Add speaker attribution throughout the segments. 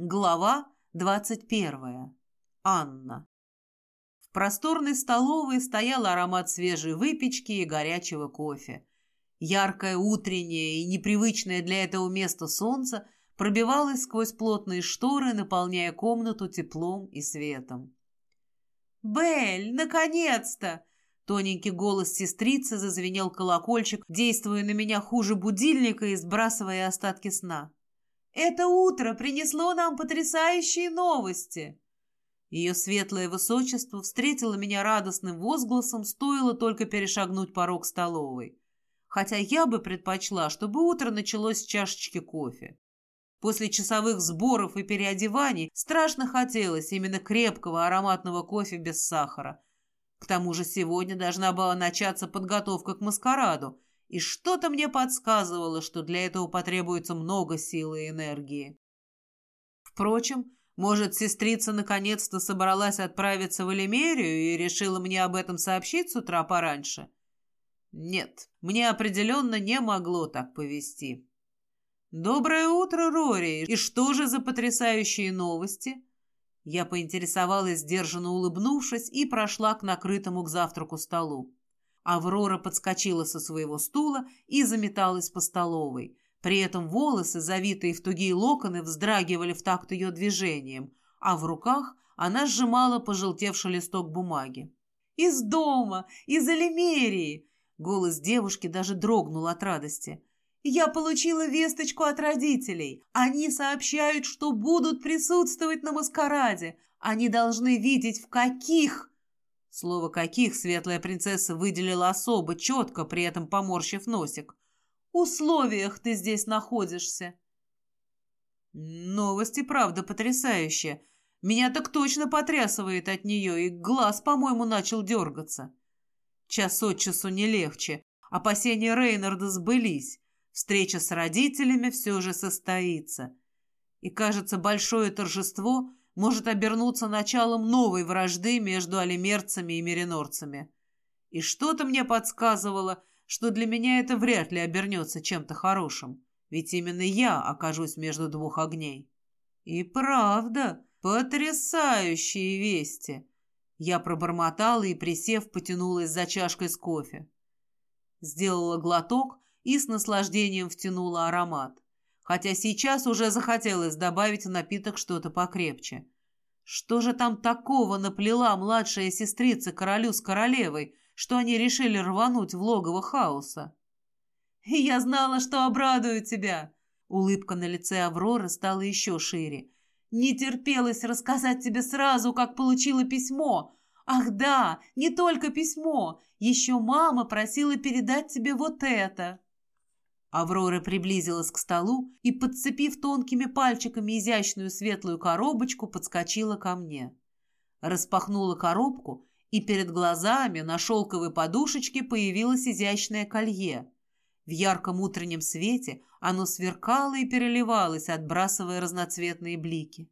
Speaker 1: Глава двадцать первая. Анна. В просторной столовой стоял аромат свежей выпечки и горячего кофе. Яркое утреннее и непривычное для этого места солнце пробивалось сквозь плотные шторы, наполняя комнату теплом и светом. «Белль, наконец-то!» Тоненький голос сестрицы зазвенел колокольчик, действуя на меня хуже будильника и сбрасывая остатки сна. Это утро принесло нам потрясающие новости!» Ее светлое высочество встретило меня радостным возгласом, стоило только перешагнуть порог столовой. Хотя я бы предпочла, чтобы утро началось с чашечки кофе. После часовых сборов и переодеваний страшно хотелось именно крепкого ароматного кофе без сахара. К тому же сегодня должна была начаться подготовка к маскараду, и что-то мне подсказывало, что для этого потребуется много силы и энергии. Впрочем, может, сестрица наконец-то собралась отправиться в Элемерию и решила мне об этом сообщить с утра пораньше? Нет, мне определенно не могло так повести. «Доброе утро, Рори! И что же за потрясающие новости?» Я поинтересовалась, сдержанно улыбнувшись, и прошла к накрытому к завтраку столу. Аврора подскочила со своего стула и заметалась по столовой. При этом волосы, завитые в тугие локоны, вздрагивали в такт ее движением, а в руках она сжимала пожелтевший листок бумаги. «Из дома! Из Алимерии!» Голос девушки даже дрогнул от радости. «Я получила весточку от родителей. Они сообщают, что будут присутствовать на маскараде. Они должны видеть, в каких Слово «каких» светлая принцесса выделила особо четко, при этом поморщив носик. «Условиях ты здесь находишься». Новости, правда, потрясающие. Меня так точно потрясывает от нее, и глаз, по-моему, начал дергаться. Час от часу не легче. Опасения Рейнарда сбылись. Встреча с родителями все же состоится. И, кажется, большое торжество может обернуться началом новой вражды между алимерцами и меринорцами. И что-то мне подсказывало, что для меня это вряд ли обернется чем-то хорошим, ведь именно я окажусь между двух огней. И правда, потрясающие вести. Я пробормотала и, присев, потянулась за чашкой с кофе. Сделала глоток и с наслаждением втянула аромат хотя сейчас уже захотелось добавить в напиток что-то покрепче. Что же там такого наплела младшая сестрица королю с королевой, что они решили рвануть в логово хаоса? «Я знала, что обрадую тебя!» Улыбка на лице Авроры стала еще шире. «Не терпелось рассказать тебе сразу, как получила письмо. Ах да, не только письмо, еще мама просила передать тебе вот это». Аврора приблизилась к столу и, подцепив тонкими пальчиками изящную светлую коробочку, подскочила ко мне. Распахнула коробку, и перед глазами на шелковой подушечке появилось изящное колье. В ярком утреннем свете оно сверкало и переливалось, отбрасывая разноцветные блики.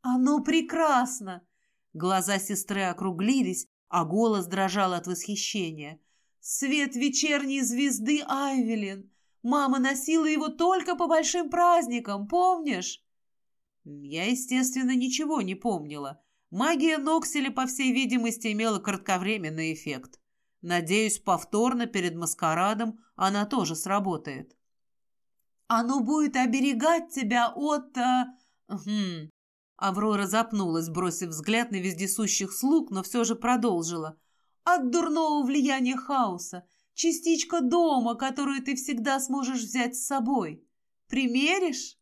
Speaker 1: «Оно прекрасно!» Глаза сестры округлились, а голос дрожал от восхищения. «Свет вечерней звезды Айвелин! Мама носила его только по большим праздникам, помнишь?» Я, естественно, ничего не помнила. Магия Нокселя, по всей видимости, имела кратковременный эффект. Надеюсь, повторно перед маскарадом она тоже сработает. «Оно будет оберегать тебя от...» а... хм. Аврора запнулась, бросив взгляд на вездесущих слуг, но все же продолжила. «От дурного влияния хаоса. Частичка дома, которую ты всегда сможешь взять с собой. Примеришь?»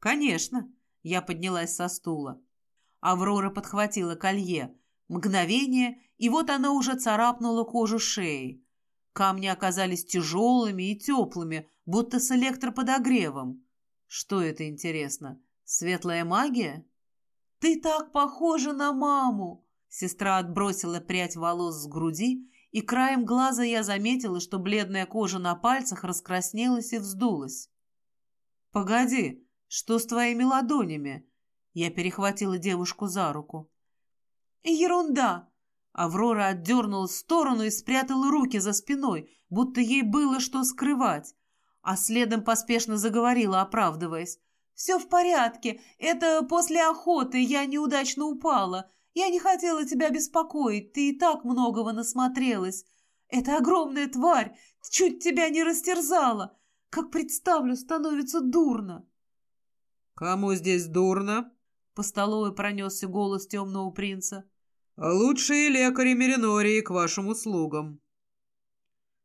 Speaker 1: «Конечно», — я поднялась со стула. Аврора подхватила колье. Мгновение, и вот она уже царапнула кожу шеи. Камни оказались тяжелыми и теплыми, будто с электроподогревом. Что это, интересно, светлая магия? «Ты так похожа на маму!» Сестра отбросила прядь волос с груди и краем глаза я заметила, что бледная кожа на пальцах раскраснелась и вздулась. «Погоди, что с твоими ладонями?» Я перехватила девушку за руку. «Ерунда!» Аврора отдернула в сторону и спрятала руки за спиной, будто ей было что скрывать, а следом поспешно заговорила, оправдываясь. все в порядке. Это после охоты я неудачно упала. Я не хотела тебя беспокоить, ты и так многого насмотрелась. Эта огромная тварь чуть тебя не растерзала. Как представлю, становится дурно.
Speaker 2: «Кому здесь дурно?»
Speaker 1: По столовой пронесся голос темного принца.
Speaker 2: «Лучшие лекари Меринории к вашим услугам».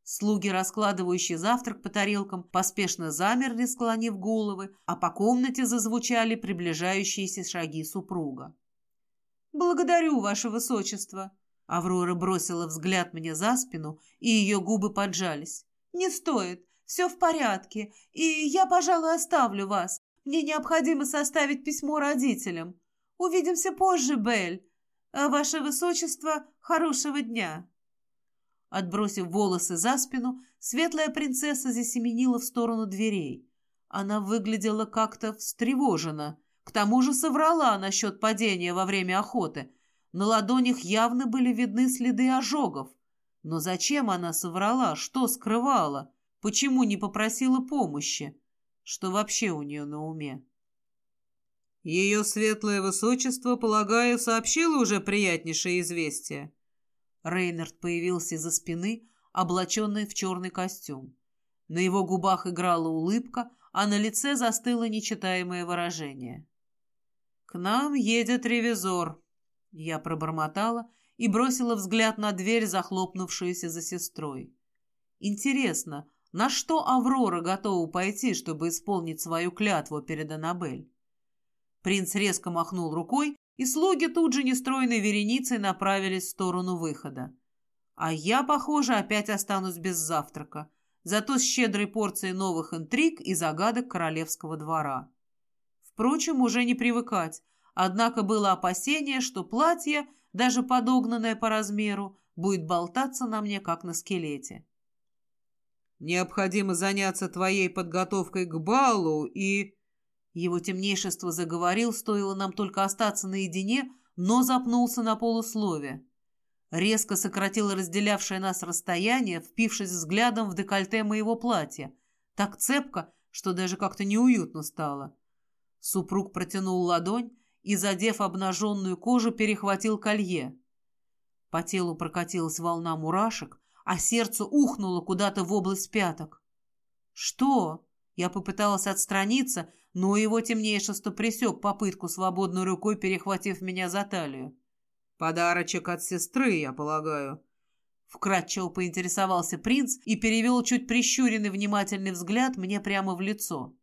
Speaker 1: Слуги, раскладывающие завтрак по тарелкам, поспешно замерли, склонив головы, а по комнате зазвучали приближающиеся шаги супруга. «Благодарю, ваше высочество!» Аврора бросила взгляд мне за спину, и ее губы поджались. «Не стоит, все в порядке, и я, пожалуй, оставлю вас. Мне необходимо составить письмо родителям. Увидимся позже, Белль. Ваше высочество, хорошего дня!» Отбросив волосы за спину, светлая принцесса засеменила в сторону дверей. Она выглядела как-то встревожена. К тому же соврала насчет падения во время охоты. На ладонях явно были видны следы ожогов. Но зачем она соврала? Что скрывала? Почему не попросила помощи? Что вообще у нее на уме?
Speaker 2: Ее светлое высочество, полагаю, сообщило уже приятнейшее известие.
Speaker 1: Рейнард появился из-за спины, облаченный в черный костюм. На его губах играла улыбка, а на лице застыло нечитаемое выражение. «К нам едет ревизор», — я пробормотала и бросила взгляд на дверь, захлопнувшуюся за сестрой. «Интересно, на что Аврора готова пойти, чтобы исполнить свою клятву перед Аннабель?» Принц резко махнул рукой, и слуги тут же нестройной вереницей направились в сторону выхода. А я, похоже, опять останусь без завтрака, зато с щедрой порцией новых интриг и загадок королевского двора. Впрочем, уже не привыкать, однако было опасение, что платье, даже подогнанное по размеру, будет болтаться на мне, как на скелете.
Speaker 2: «Необходимо заняться твоей подготовкой к балу и...»
Speaker 1: Его темнейшество заговорил, стоило нам только остаться наедине, но запнулся на полуслове. Резко сократил разделявшее нас расстояние, впившись взглядом в декольте моего платья. Так цепко, что даже как-то неуютно стало. Супруг протянул ладонь и, задев обнаженную кожу, перехватил колье. По телу прокатилась волна мурашек, а сердце ухнуло куда-то в область пяток. «Что?» Я попыталась отстраниться, но его темнейшество присек попытку свободной рукой, перехватив меня за талию.
Speaker 2: «Подарочек от сестры, я полагаю».
Speaker 1: Вкратчиво поинтересовался принц и перевел чуть прищуренный внимательный взгляд мне прямо в лицо.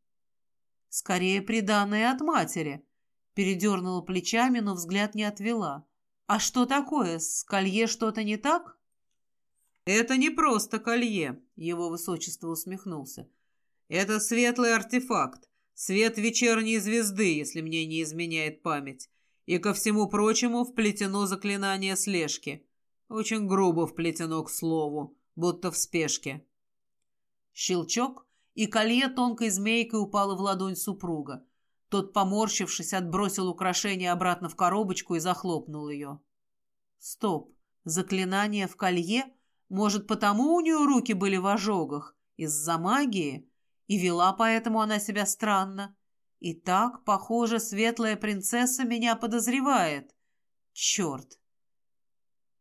Speaker 1: «Скорее приданное от матери», — передернула плечами, но взгляд не отвела. «А что такое? С колье что-то не так?»
Speaker 2: «Это не просто колье», — его высочество усмехнулся. Это светлый артефакт, свет вечерней звезды, если мне не изменяет память. И ко всему прочему вплетено заклинание слежки. Очень грубо вплетено к слову, будто в спешке.
Speaker 1: Щелчок, и колье тонкой змейкой упало в ладонь супруга. Тот, поморщившись, отбросил украшение обратно в коробочку и захлопнул ее. Стоп, заклинание в колье? Может, потому у нее руки были в ожогах? Из-за магии? и вела поэтому она себя странно. И так, похоже, светлая принцесса меня подозревает. Черт!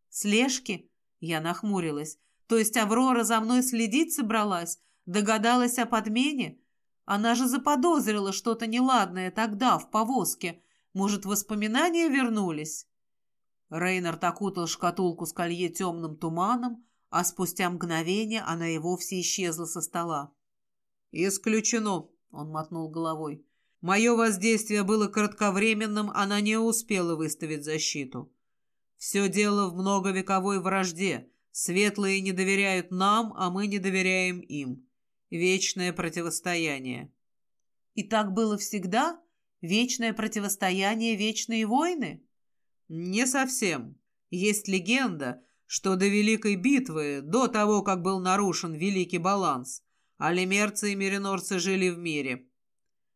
Speaker 1: Слежки? Я нахмурилась. То есть Аврора за мной следить собралась? Догадалась о подмене? Она же заподозрила что-то неладное тогда, в повозке. Может, воспоминания вернулись? Рейнард окутал шкатулку с колье темным туманом, а спустя мгновение она и вовсе исчезла со стола.
Speaker 2: «Исключено», — он мотнул головой. «Мое воздействие было кратковременным, она не успела выставить защиту. Все дело в многовековой вражде. Светлые не доверяют нам, а мы не доверяем им. Вечное противостояние».
Speaker 1: «И так было всегда? Вечное противостояние, вечные войны?»
Speaker 2: «Не совсем. Есть легенда, что до Великой битвы, до того, как был нарушен Великий баланс, а лемерцы и меринорцы жили в мире.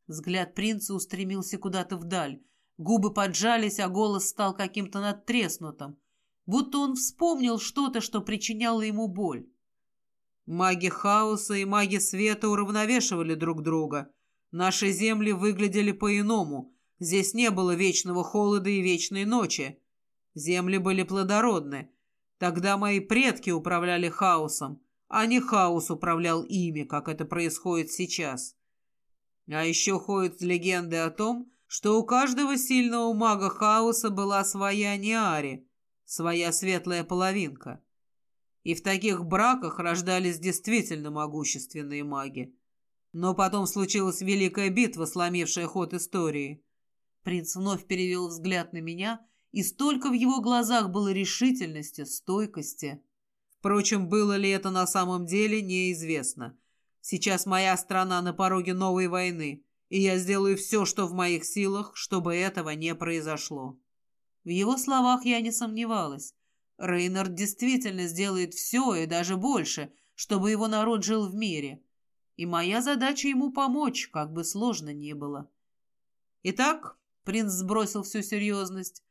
Speaker 1: Взгляд принца устремился куда-то вдаль. Губы поджались, а голос стал каким-то надтреснутым. Будто он вспомнил что-то, что причиняло ему боль.
Speaker 2: Маги хаоса и маги света уравновешивали друг друга. Наши земли выглядели по-иному. Здесь не было вечного холода и вечной ночи. Земли были плодородны. Тогда мои предки управляли хаосом, а не хаос управлял ими, как это происходит сейчас. А еще ходят легенды о том, что у каждого сильного мага хаоса была своя Ниари, своя светлая половинка. И в таких браках рождались действительно могущественные маги. Но потом случилась великая битва, сломившая ход истории.
Speaker 1: Принц вновь перевел взгляд на меня, и столько в его глазах было решительности, стойкости.
Speaker 2: Впрочем, было ли это на самом деле, неизвестно. Сейчас моя страна на пороге новой войны, и я сделаю все, что в моих силах, чтобы этого не произошло.
Speaker 1: В его словах я не сомневалась. Рейнард действительно сделает все и даже больше, чтобы его народ жил в мире. И моя задача ему помочь, как бы сложно ни было.
Speaker 2: Итак, принц сбросил всю серьезность,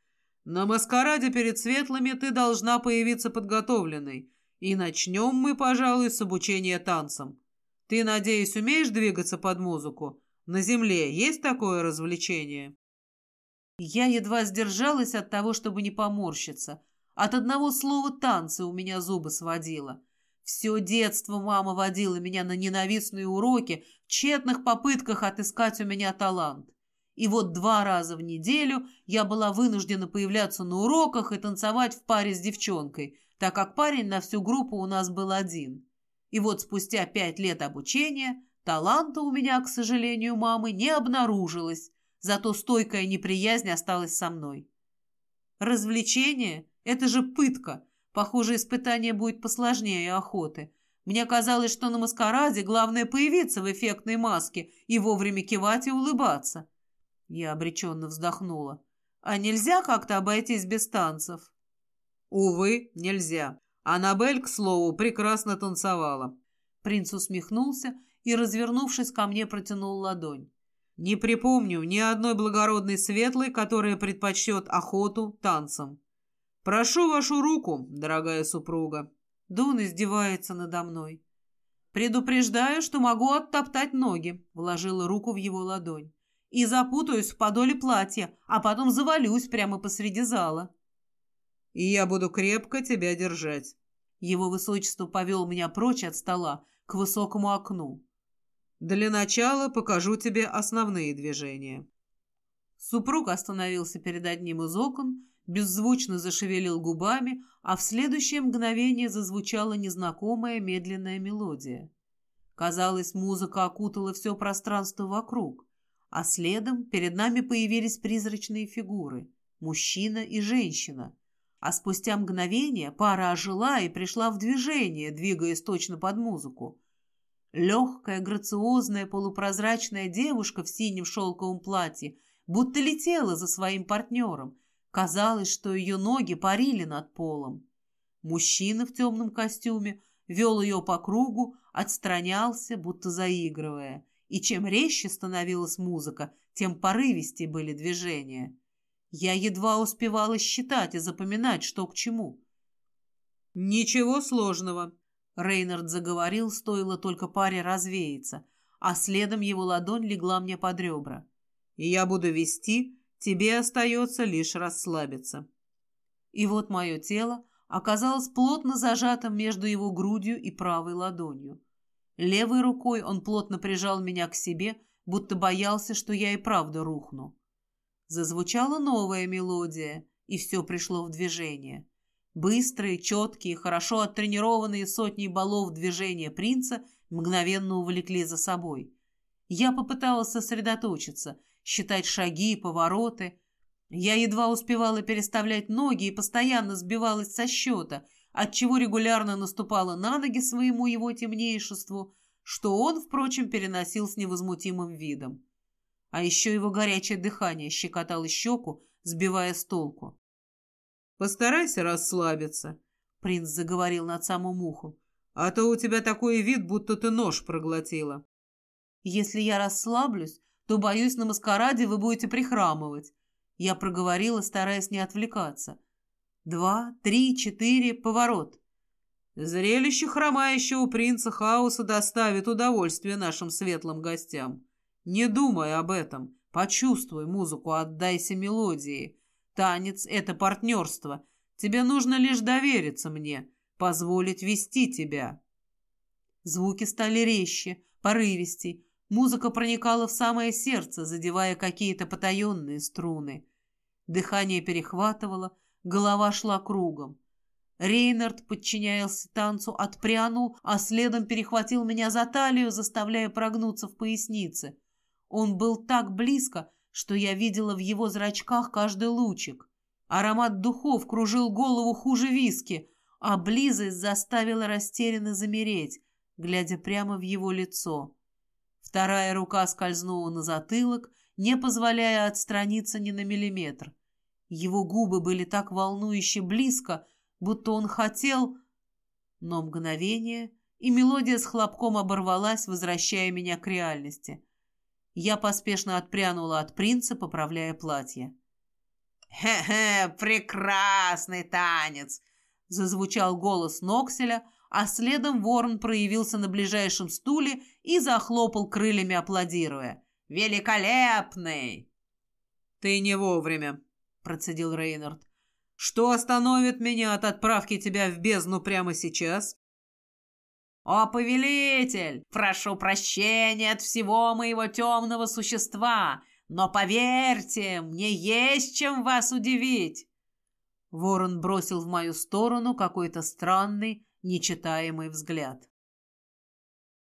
Speaker 2: на маскараде перед светлыми ты должна появиться подготовленной, и начнем мы, пожалуй, с обучения танцам. Ты, надеюсь, умеешь двигаться под музыку? На земле есть такое развлечение?»
Speaker 1: Я едва сдержалась от того, чтобы не поморщиться. От одного слова «танцы» у меня зубы сводило. Все детство мама водила меня на ненавистные уроки в тщетных попытках отыскать у меня талант. И вот два раза в неделю я была вынуждена появляться на уроках и танцевать в паре с девчонкой, так как парень на всю группу у нас был один. И вот спустя пять лет обучения таланта у меня, к сожалению, мамы не обнаружилось, зато стойкая неприязнь осталась со мной. Развлечение — это же пытка. Похоже, испытание будет посложнее охоты. Мне казалось, что на маскараде главное появиться в эффектной маске и вовремя кивать и улыбаться. Я обреченно вздохнула. А нельзя как-то обойтись без танцев?
Speaker 2: Увы, нельзя. Аннабель, к слову, прекрасно танцевала.
Speaker 1: Принц усмехнулся и, развернувшись ко мне, протянул ладонь.
Speaker 2: Не припомню ни одной благородной светлой, которая предпочтет охоту танцам. Прошу вашу руку, дорогая супруга.
Speaker 1: Дун издевается надо мной. Предупреждаю, что могу оттоптать ноги, вложила руку в его ладонь и запутаюсь в подоле платья, а потом завалюсь прямо посреди зала.
Speaker 2: И я буду крепко тебя держать.
Speaker 1: Его высочество повел меня прочь от стола, к высокому окну.
Speaker 2: Для начала покажу тебе основные движения.
Speaker 1: Супруг остановился перед одним из окон, беззвучно зашевелил губами, а в следующее мгновение зазвучала незнакомая медленная мелодия. Казалось, музыка окутала все пространство вокруг а следом перед нами появились призрачные фигуры – мужчина и женщина. А спустя мгновение пара ожила и пришла в движение, двигаясь точно под музыку. Легкая, грациозная, полупрозрачная девушка в синем шелковом платье будто летела за своим партнером. Казалось, что ее ноги парили над полом. Мужчина в темном костюме вел ее по кругу, отстранялся, будто заигрывая – и чем резче становилась музыка, тем порывистее были движения. Я едва успевала считать и запоминать, что к чему.
Speaker 2: «Ничего сложного», —
Speaker 1: Рейнард заговорил, стоило только паре развеяться, а следом его ладонь легла мне под ребра.
Speaker 2: «И я буду вести, тебе остается лишь расслабиться».
Speaker 1: И вот мое тело оказалось плотно зажатым между его грудью и правой ладонью. Левой рукой он плотно прижал меня к себе, будто боялся, что я и правда рухну. Зазвучала новая мелодия, и все пришло в движение. Быстрые, четкие, хорошо оттренированные сотни баллов движения принца мгновенно увлекли за собой. Я попыталась сосредоточиться, считать шаги, повороты. Я едва успевала переставлять ноги и постоянно сбивалась со счета — отчего регулярно наступала на ноги своему его темнейшеству, что он, впрочем, переносил с невозмутимым видом. А еще его горячее дыхание щекотало щеку, сбивая с толку.
Speaker 2: «Постарайся расслабиться», — принц заговорил над самым ухом, «а то у тебя такой вид, будто ты нож проглотила».
Speaker 1: «Если я расслаблюсь, то, боюсь, на маскараде вы будете прихрамывать», — я проговорила, стараясь не отвлекаться — Два, три, четыре, поворот.
Speaker 2: Зрелище хромающего принца хаоса доставит удовольствие нашим светлым гостям. Не думай об этом. Почувствуй музыку, отдайся мелодии. Танец — это партнерство. Тебе нужно лишь довериться мне, позволить вести тебя.
Speaker 1: Звуки стали резче, порывистей. Музыка проникала в самое сердце, задевая какие-то потаенные струны. Дыхание перехватывало, голова шла кругом. Рейнард, подчиняясь танцу, отпрянул, а следом перехватил меня за талию, заставляя прогнуться в пояснице. Он был так близко, что я видела в его зрачках каждый лучик. Аромат духов кружил голову хуже виски, а близость заставила растерянно замереть, глядя прямо в его лицо. Вторая рука скользнула на затылок, не позволяя отстраниться ни на миллиметр. Его губы были так волнующе близко, будто он хотел... Но мгновение, и мелодия с хлопком оборвалась, возвращая меня к реальности. Я поспешно отпрянула от принца, поправляя платье.
Speaker 2: «Хе-хе, прекрасный танец!» — зазвучал голос Нокселя, а следом ворон проявился на ближайшем стуле и захлопал крыльями, аплодируя. «Великолепный!»
Speaker 1: «Ты не вовремя», — процедил Рейнард.
Speaker 2: Что остановит меня от отправки тебя в бездну прямо сейчас?
Speaker 1: «О, повелитель! Прошу прощения от всего моего темного существа, но поверьте, мне есть чем вас удивить!» Ворон бросил в мою сторону какой-то странный, нечитаемый взгляд.